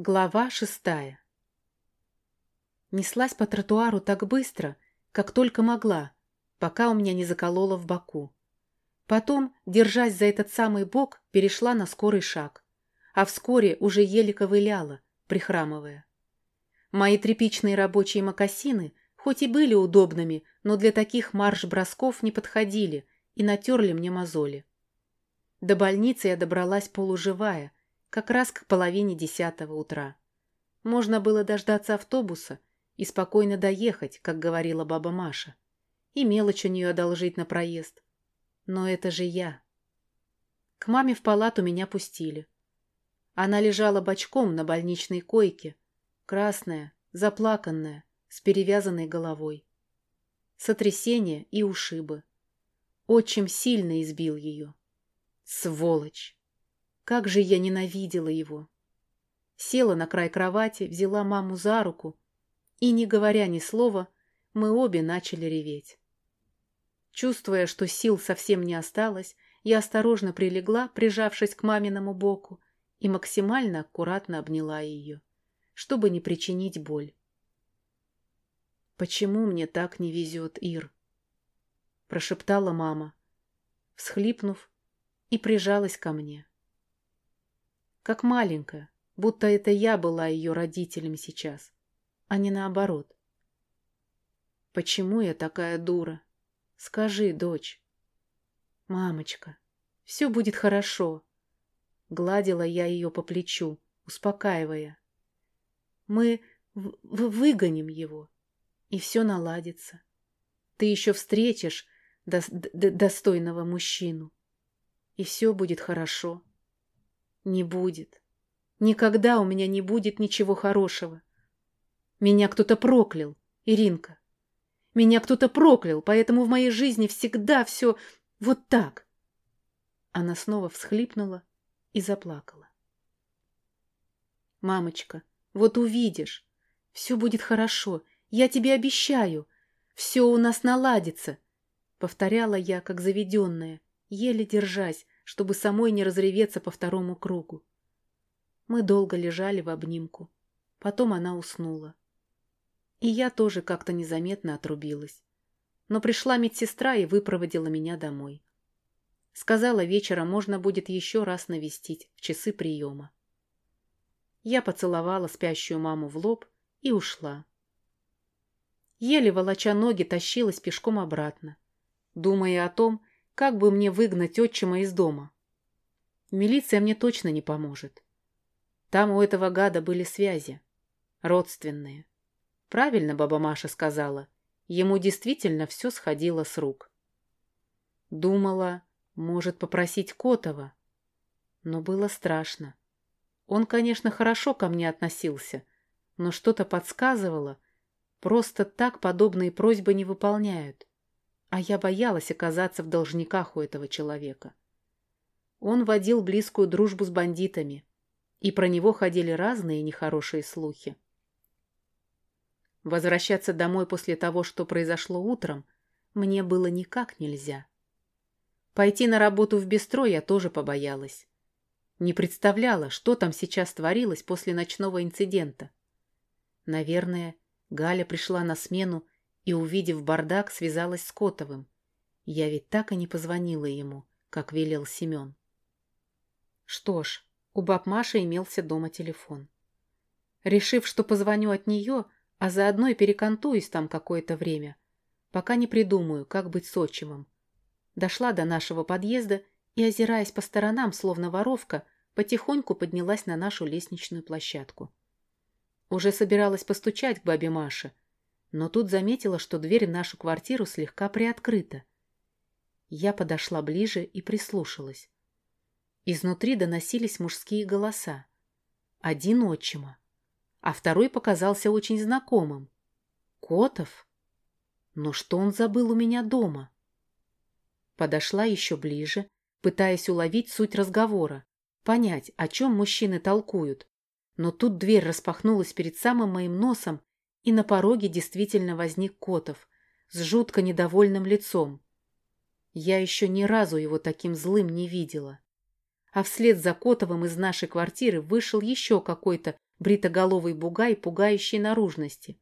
Глава шестая Неслась по тротуару так быстро, как только могла, пока у меня не закололо в боку. Потом, держась за этот самый бок, перешла на скорый шаг, а вскоре уже еле ковыляла, прихрамывая. Мои тряпичные рабочие мокасины, хоть и были удобными, но для таких марш-бросков не подходили и натерли мне мозоли. До больницы я добралась полуживая, как раз к половине десятого утра. Можно было дождаться автобуса и спокойно доехать, как говорила баба Маша, и мелочь у нее одолжить на проезд. Но это же я. К маме в палату меня пустили. Она лежала бочком на больничной койке, красная, заплаканная, с перевязанной головой. Сотрясение и ушибы. Отчим сильно избил ее. Сволочь! Как же я ненавидела его! Села на край кровати, взяла маму за руку, и, не говоря ни слова, мы обе начали реветь. Чувствуя, что сил совсем не осталось, я осторожно прилегла, прижавшись к маминому боку, и максимально аккуратно обняла ее, чтобы не причинить боль. «Почему мне так не везет, Ир?» – прошептала мама, всхлипнув, и прижалась ко мне как маленькая, будто это я была ее родителем сейчас, а не наоборот. Почему я такая дура? Скажи, дочь. Мамочка, все будет хорошо. Гладила я ее по плечу, успокаивая. Мы выгоним его, и все наладится. Ты еще встретишь до достойного мужчину, и все будет хорошо. Не будет. Никогда у меня не будет ничего хорошего. Меня кто-то проклял, Иринка. Меня кто-то проклял, поэтому в моей жизни всегда все вот так. Она снова всхлипнула и заплакала. Мамочка, вот увидишь. Все будет хорошо. Я тебе обещаю. Все у нас наладится. Повторяла я, как заведенная, еле держась, чтобы самой не разреветься по второму кругу. Мы долго лежали в обнимку. Потом она уснула. И я тоже как-то незаметно отрубилась. Но пришла медсестра и выпроводила меня домой. Сказала, вечером можно будет еще раз навестить в часы приема. Я поцеловала спящую маму в лоб и ушла. Еле волоча ноги тащилась пешком обратно, думая о том, как бы мне выгнать отчима из дома? Милиция мне точно не поможет. Там у этого гада были связи. Родственные. Правильно баба Маша сказала. Ему действительно все сходило с рук. Думала, может попросить Котова. Но было страшно. Он, конечно, хорошо ко мне относился, но что-то подсказывало. Просто так подобные просьбы не выполняют а я боялась оказаться в должниках у этого человека. Он водил близкую дружбу с бандитами, и про него ходили разные нехорошие слухи. Возвращаться домой после того, что произошло утром, мне было никак нельзя. Пойти на работу в бистро я тоже побоялась. Не представляла, что там сейчас творилось после ночного инцидента. Наверное, Галя пришла на смену и, увидев бардак, связалась с Котовым. Я ведь так и не позвонила ему, как велел Семен. Что ж, у баб Маши имелся дома телефон. Решив, что позвоню от нее, а заодно и перекантуюсь там какое-то время, пока не придумаю, как быть с отчимом. Дошла до нашего подъезда и, озираясь по сторонам, словно воровка, потихоньку поднялась на нашу лестничную площадку. Уже собиралась постучать к бабе Маше, но тут заметила, что дверь в нашу квартиру слегка приоткрыта. Я подошла ближе и прислушалась. Изнутри доносились мужские голоса. Один отчима, а второй показался очень знакомым. Котов? Но что он забыл у меня дома? Подошла еще ближе, пытаясь уловить суть разговора, понять, о чем мужчины толкуют. Но тут дверь распахнулась перед самым моим носом, и на пороге действительно возник Котов с жутко недовольным лицом. Я еще ни разу его таким злым не видела. А вслед за Котовым из нашей квартиры вышел еще какой-то бритоголовый бугай пугающей наружности.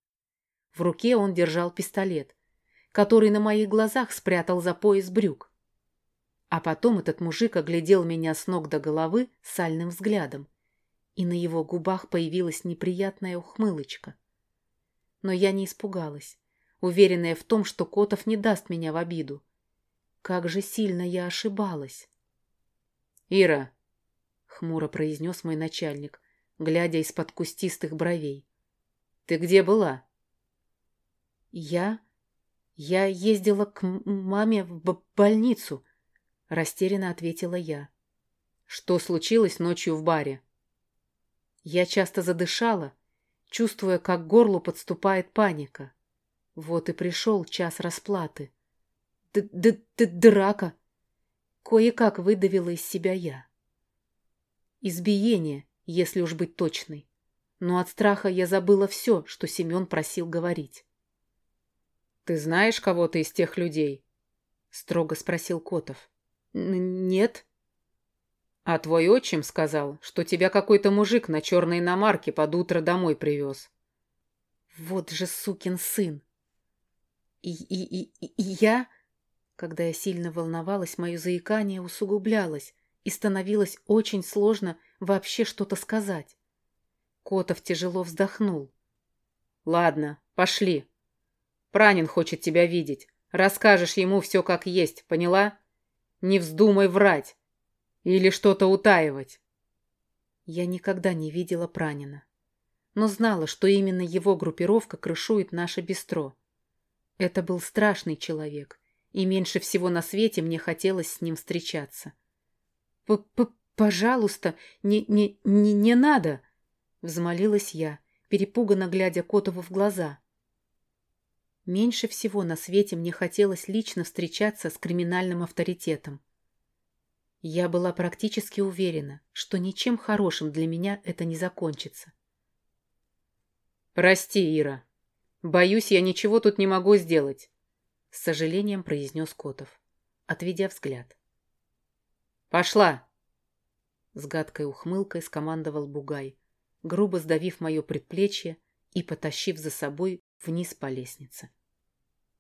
В руке он держал пистолет, который на моих глазах спрятал за пояс брюк. А потом этот мужик оглядел меня с ног до головы сальным взглядом, и на его губах появилась неприятная ухмылочка. Но я не испугалась, уверенная в том, что Котов не даст меня в обиду. Как же сильно я ошибалась. «Ира!» — хмуро произнес мой начальник, глядя из-под кустистых бровей. «Ты где была?» «Я... я ездила к маме в больницу», — растерянно ответила я. «Что случилось ночью в баре?» Я часто задышала, чувствуя, как к горлу подступает паника. Вот и пришел час расплаты. Д -д -д Драка! Кое-как выдавила из себя я. Избиение, если уж быть точной. Но от страха я забыла все, что Семен просил говорить. «Ты знаешь кого-то из тех людей?» — строго спросил Котов. «Нет». «А твой отчим сказал, что тебя какой-то мужик на черной иномарке под утро домой привез». «Вот же сукин сын!» И, и, и, и я, когда я сильно волновалась, мое заикание усугублялось, и становилось очень сложно вообще что-то сказать. Котов тяжело вздохнул. «Ладно, пошли. Пранин хочет тебя видеть. Расскажешь ему все как есть, поняла? Не вздумай врать или что-то утаивать». Я никогда не видела Пранина, но знала, что именно его группировка крышует наше бистро. Это был страшный человек, и меньше всего на свете мне хотелось с ним встречаться. П -п «Пожалуйста, не, не, не, не надо!» — взмолилась я, перепуганно глядя Котову в глаза. Меньше всего на свете мне хотелось лично встречаться с криминальным авторитетом. Я была практически уверена, что ничем хорошим для меня это не закончится. «Прости, Ира. Боюсь, я ничего тут не могу сделать», — с сожалением произнес Котов, отведя взгляд. «Пошла!» С гадкой ухмылкой скомандовал Бугай, грубо сдавив мое предплечье и потащив за собой вниз по лестнице.